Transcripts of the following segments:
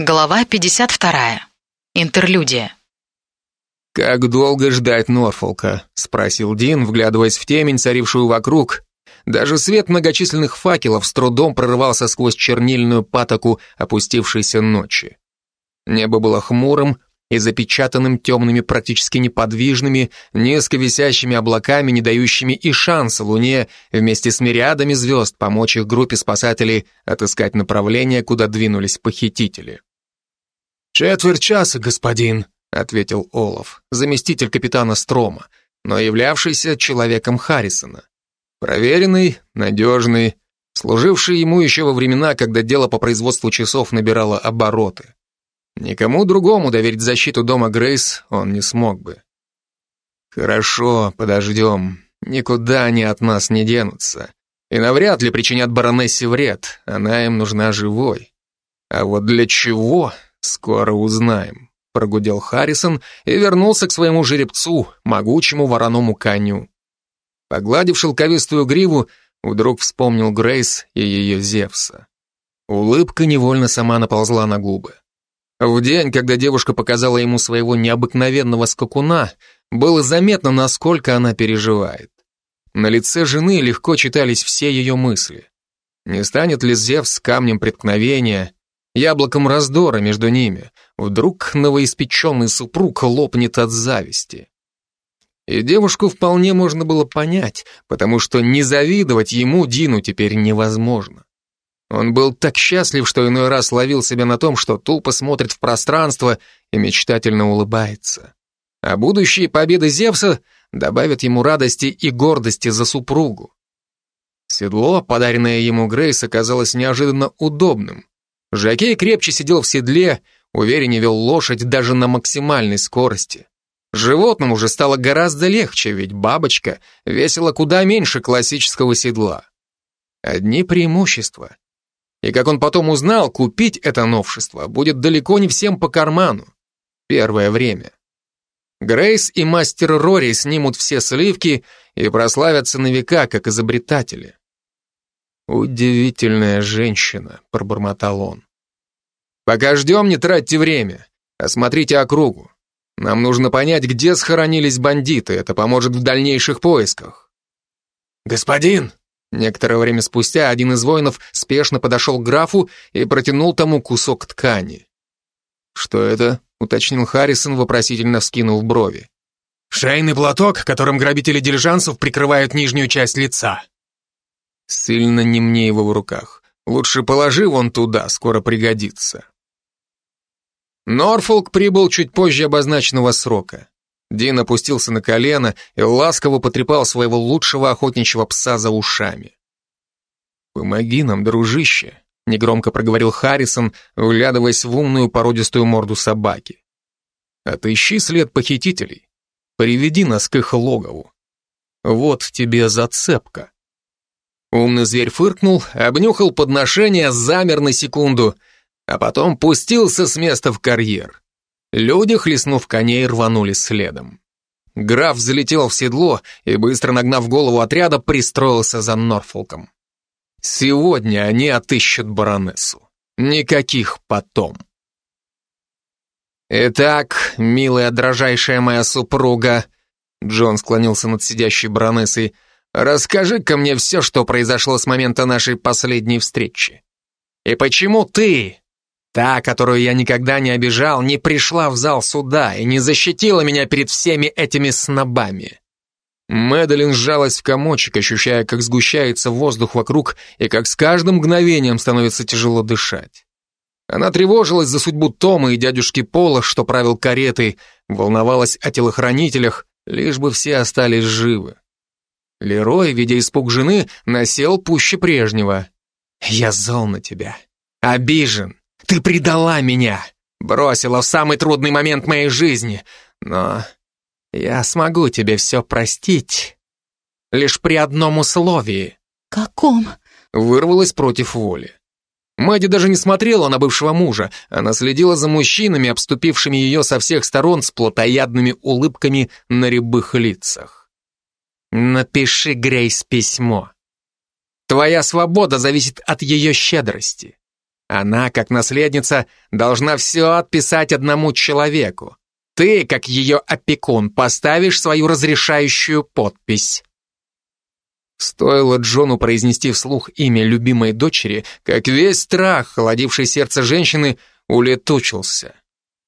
Глава 52. Интерлюдия. «Как долго ждать Норфолка?» — спросил Дин, вглядываясь в темень, царившую вокруг. Даже свет многочисленных факелов с трудом прорывался сквозь чернильную патоку опустившейся ночи. Небо было хмурым и запечатанным темными, практически неподвижными, низко висящими облаками, не дающими и шанса Луне вместе с мириадами звезд помочь их группе спасателей отыскать направление, куда двинулись похитители. «Четверть часа, господин», — ответил Олаф, заместитель капитана Строма, но являвшийся человеком Харрисона. Проверенный, надежный, служивший ему еще во времена, когда дело по производству часов набирало обороты. Никому другому доверить защиту дома Грейс он не смог бы. «Хорошо, подождем. Никуда они от нас не денутся. И навряд ли причинят баронессе вред. Она им нужна живой. А вот для чего, «Скоро узнаем», — прогудел Харрисон и вернулся к своему жеребцу, могучему вороному коню. Погладив шелковистую гриву, вдруг вспомнил Грейс и ее Зевса. Улыбка невольно сама наползла на губы. В день, когда девушка показала ему своего необыкновенного скакуна, было заметно, насколько она переживает. На лице жены легко читались все ее мысли. Не станет ли Зевс камнем преткновения, яблоком раздора между ними. Вдруг новоиспеченный супруг лопнет от зависти. И девушку вполне можно было понять, потому что не завидовать ему Дину теперь невозможно. Он был так счастлив, что иной раз ловил себя на том, что тупо смотрит в пространство и мечтательно улыбается. А будущие победы Зевса добавят ему радости и гордости за супругу. Седло, подаренное ему Грейс, оказалось неожиданно удобным. Жакей крепче сидел в седле, увереннее вел лошадь даже на максимальной скорости. Животному же стало гораздо легче, ведь бабочка весила куда меньше классического седла. Одни преимущества. И как он потом узнал, купить это новшество будет далеко не всем по карману. Первое время. Грейс и мастер Рори снимут все сливки и прославятся на века как изобретатели. «Удивительная женщина», — пробормотал он. «Пока ждем, не тратьте время. Осмотрите округу. Нам нужно понять, где схоронились бандиты. Это поможет в дальнейших поисках». «Господин!» Некоторое время спустя один из воинов спешно подошел к графу и протянул тому кусок ткани. «Что это?» — уточнил Харрисон, вопросительно вскинув брови. «Шейный платок, которым грабители дилижансов прикрывают нижнюю часть лица». Сильно не мне его в руках. Лучше положи вон туда, скоро пригодится. Норфолк прибыл чуть позже обозначенного срока. Дин опустился на колено и ласково потрепал своего лучшего охотничьего пса за ушами. «Помоги нам, дружище», — негромко проговорил Харрисон, вглядываясь в умную породистую морду собаки. «Отыщи след похитителей. Приведи нас к их логову. Вот тебе зацепка». Умный зверь фыркнул, обнюхал подношение, замер на секунду, а потом пустился с места в карьер. Люди, хлестнув коней, рванули следом. Граф залетел в седло и, быстро нагнав голову отряда, пристроился за Норфолком. Сегодня они отыщут баронессу. Никаких потом. «Итак, милая, дрожайшая моя супруга», Джон склонился над сидящей баронессой, Расскажи-ка мне все, что произошло с момента нашей последней встречи. И почему ты, та, которую я никогда не обижал, не пришла в зал суда и не защитила меня перед всеми этими снобами?» Мэдалин сжалась в комочек, ощущая, как сгущается воздух вокруг и как с каждым мгновением становится тяжело дышать. Она тревожилась за судьбу Тома и дядюшки Пола, что правил каретой, волновалась о телохранителях, лишь бы все остались живы. Лерой, видя испуг жены, насел пуще прежнего. «Я зол на тебя. Обижен. Ты предала меня. Бросила в самый трудный момент моей жизни. Но я смогу тебе все простить. Лишь при одном условии». «Каком?» Вырвалась против воли. Мэдди даже не смотрела на бывшего мужа, она следила за мужчинами, обступившими ее со всех сторон с плотоядными улыбками на рябых лицах. Напиши Грейс письмо. Твоя свобода зависит от ее щедрости. Она, как наследница, должна все отписать одному человеку. Ты, как ее опекун, поставишь свою разрешающую подпись. Стоило Джону произнести вслух имя любимой дочери, как весь страх, холодивший сердце женщины, улетучился.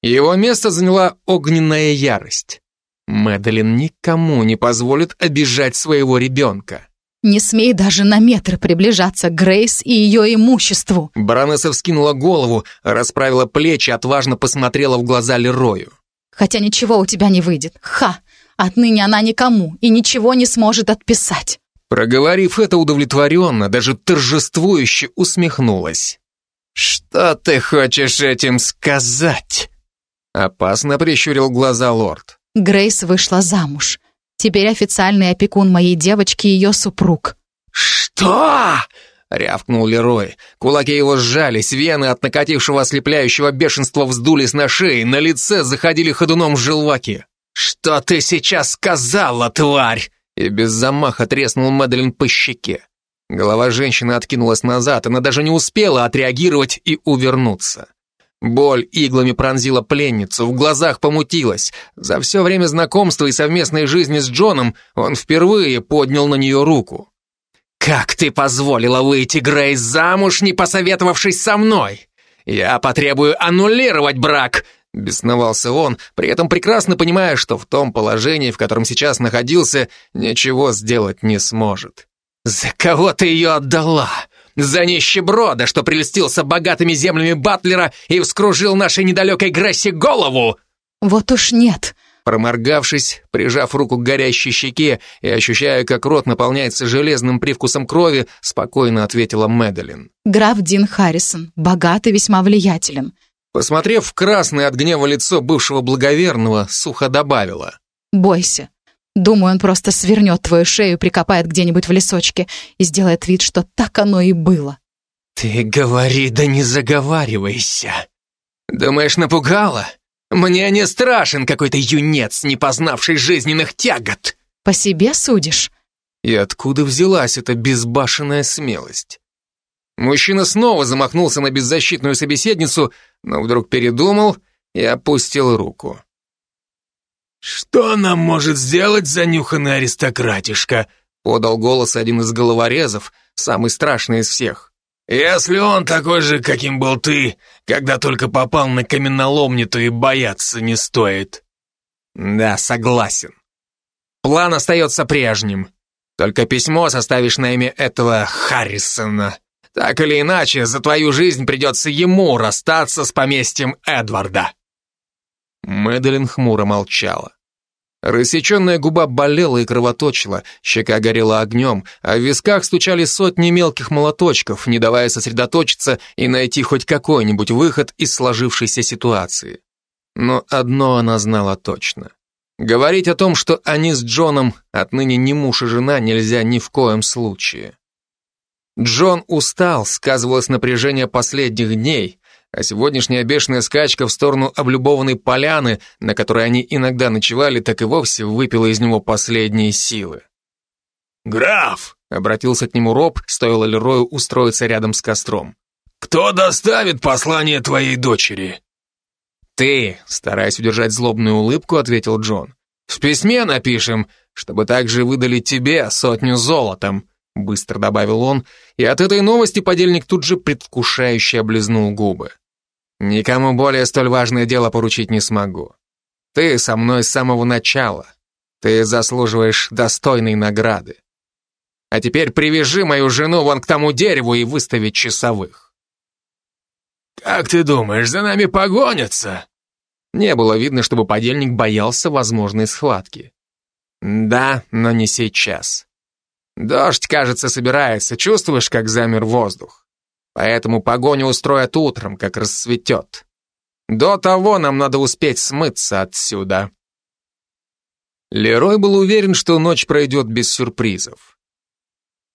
Его место заняла огненная ярость. Мэдалин никому не позволит обижать своего ребенка. «Не смей даже на метр приближаться к Грейс и ее имуществу!» Баронесса вскинула голову, расправила плечи, отважно посмотрела в глаза Лерою. «Хотя ничего у тебя не выйдет. Ха! Отныне она никому и ничего не сможет отписать!» Проговорив это удовлетворенно, даже торжествующе усмехнулась. «Что ты хочешь этим сказать?» Опасно прищурил глаза лорд. Грейс вышла замуж. Теперь официальный опекун моей девочки ее супруг. «Что?» — рявкнул Лерой. Кулаки его сжались, вены от накатившего ослепляющего бешенства вздулись на шее, на лице заходили ходуном желваки. «Что ты сейчас сказала, тварь?» И без замаха треснул Мэдалин по щеке. Голова женщины откинулась назад, она даже не успела отреагировать и увернуться. Боль иглами пронзила пленницу, в глазах помутилась. За все время знакомства и совместной жизни с Джоном он впервые поднял на нее руку. «Как ты позволила выйти, Грейс, замуж, не посоветовавшись со мной? Я потребую аннулировать брак!» Бесновался он, при этом прекрасно понимая, что в том положении, в котором сейчас находился, ничего сделать не сможет. «За кого ты ее отдала? За нищеброда, что прельстился богатыми землями Батлера и вскружил нашей недалекой Грессе голову!» «Вот уж нет!» Проморгавшись, прижав руку к горящей щеке и ощущая, как рот наполняется железным привкусом крови, спокойно ответила Мэдалин. «Граф Дин Харрисон, богат и весьма влиятелен». Посмотрев в красное от гнева лицо бывшего благоверного, сухо добавила. «Бойся, Думаю, он просто свернет твою шею, прикопает где-нибудь в лесочке и сделает вид, что так оно и было. Ты говори, да не заговаривайся. Думаешь, напугала? Мне не страшен какой-то юнец, не познавший жизненных тягот. По себе судишь? И откуда взялась эта безбашенная смелость? Мужчина снова замахнулся на беззащитную собеседницу, но вдруг передумал и опустил руку. «Что нам может сделать занюханный аристократишка?» подал голос один из головорезов, самый страшный из всех. «Если он такой же, каким был ты, когда только попал на каменоломню, то и бояться не стоит». «Да, согласен. План остается прежним. Только письмо составишь на имя этого Харрисона. Так или иначе, за твою жизнь придется ему расстаться с поместьем Эдварда». Мэдалин хмуро молчала. Рассеченная губа болела и кровоточила, щека горела огнем, а в висках стучали сотни мелких молоточков, не давая сосредоточиться и найти хоть какой-нибудь выход из сложившейся ситуации. Но одно она знала точно. Говорить о том, что они с Джоном отныне не муж и жена, нельзя ни в коем случае. Джон устал, сказывалось напряжение последних дней, а сегодняшняя бешеная скачка в сторону облюбованной поляны, на которой они иногда ночевали, так и вовсе выпила из него последние силы. «Граф!» — обратился к нему Роб, стоило Лерою устроиться рядом с костром. «Кто доставит послание твоей дочери?» «Ты!» — стараясь удержать злобную улыбку, ответил Джон. «В письме напишем, чтобы также выдали тебе сотню золотом», быстро добавил он, и от этой новости подельник тут же предвкушающе облизнул губы. Никому более столь важное дело поручить не смогу. Ты со мной с самого начала. Ты заслуживаешь достойной награды. А теперь привяжи мою жену вон к тому дереву и выстави часовых. Как ты думаешь, за нами погонятся? Не было видно, чтобы подельник боялся возможной схватки. Да, но не сейчас. Дождь, кажется, собирается. Чувствуешь, как замер воздух? Поэтому погоню устроят утром, как рассветет. До того нам надо успеть смыться отсюда. Лерой был уверен, что ночь пройдет без сюрпризов.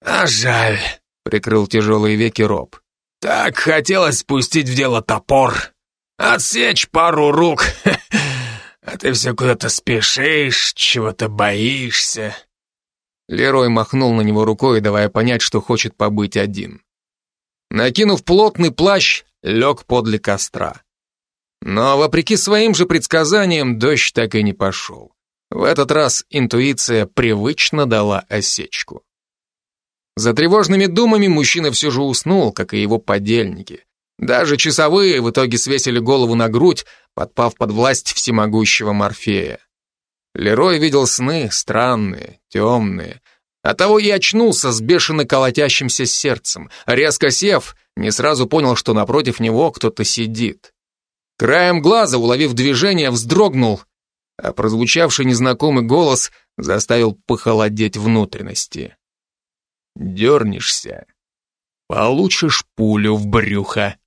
«А жаль», — прикрыл тяжелые веки Роб. «Так хотелось спустить в дело топор, отсечь пару рук, а ты все куда-то спешишь, чего-то боишься». Лерой махнул на него рукой, давая понять, что хочет побыть один. Накинув плотный плащ, лег подле костра. Но, вопреки своим же предсказаниям, дождь так и не пошел. В этот раз интуиция привычно дала осечку. За тревожными думами мужчина все же уснул, как и его подельники. Даже часовые в итоге свесили голову на грудь, подпав под власть всемогущего Морфея. Лерой видел сны странные, темные. Оттого и очнулся с бешено колотящимся сердцем. Резко сев, не сразу понял, что напротив него кто-то сидит. Краем глаза, уловив движение, вздрогнул, а прозвучавший незнакомый голос заставил похолодеть внутренности. «Дернешься, получишь пулю в брюхо».